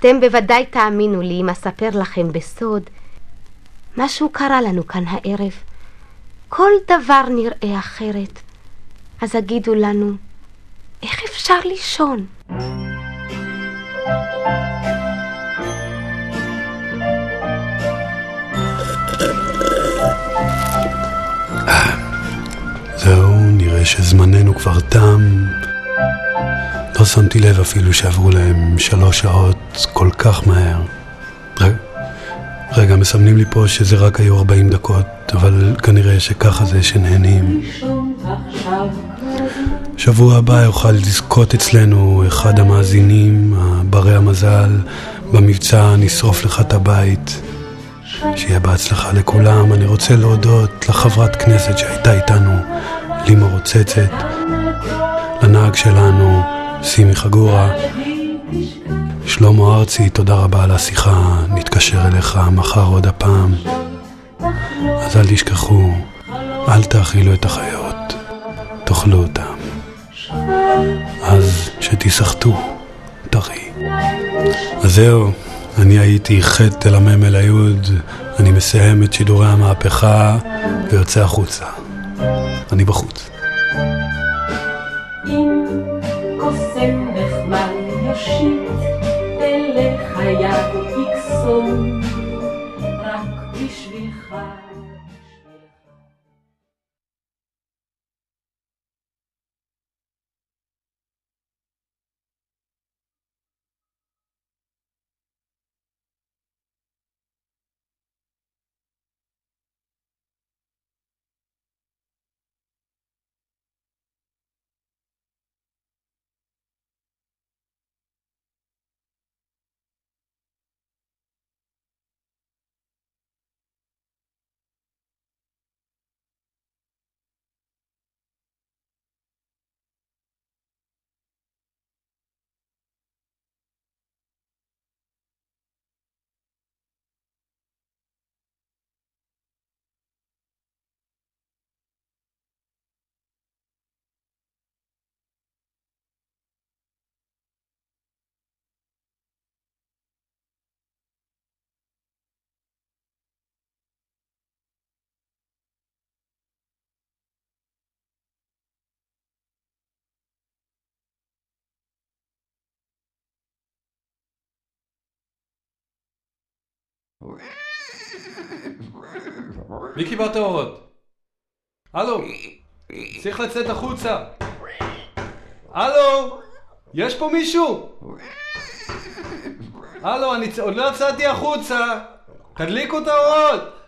אתם בוודאי תאמינו לי אם אספר לכם בסוד. משהו קרה לנו כאן הערב. כל דבר נראה אחרת. אז הגידו לנו, איך אפשר לישון? זהו, נראה שזמננו כבר תם. לא שמתי לב אפילו שעברו להם שלוש שעות כל כך מהר. רגע, רגע, מסמנים לי פה שזה רק היו 40 דקות, אבל כנראה שככה זה שנהנים. שבוע הבא יוכל לזכות אצלנו אחד המאזינים, הברי המזל, במבצע נשרוף לך את הבית. שיהיה בהצלחה לכולם. אני רוצה להודות לחברת כנסת שהייתה איתנו, לימור רוצצת, לנהג שלנו, סימי חגורה, שלמה ארצי, תודה רבה על השיחה, נתקשר אליך מחר עוד הפעם. אז אל תשכחו, אל תאכילו את החיות, תאכלו אותם. אז שתסחטו, טרי. אז זהו. אני הייתי ח' תל המם אל היוד, אני מסיים את שידורי המהפכה ויוצא החוצה. אני בחוץ. אם קוסם נחמד יושיט אליך יד יקסום מי קיבל את האורות? הלו, צריך לצאת החוצה. הלו, יש פה מישהו? הלו, אני עוד לא יצאתי החוצה. תדליקו את האורות.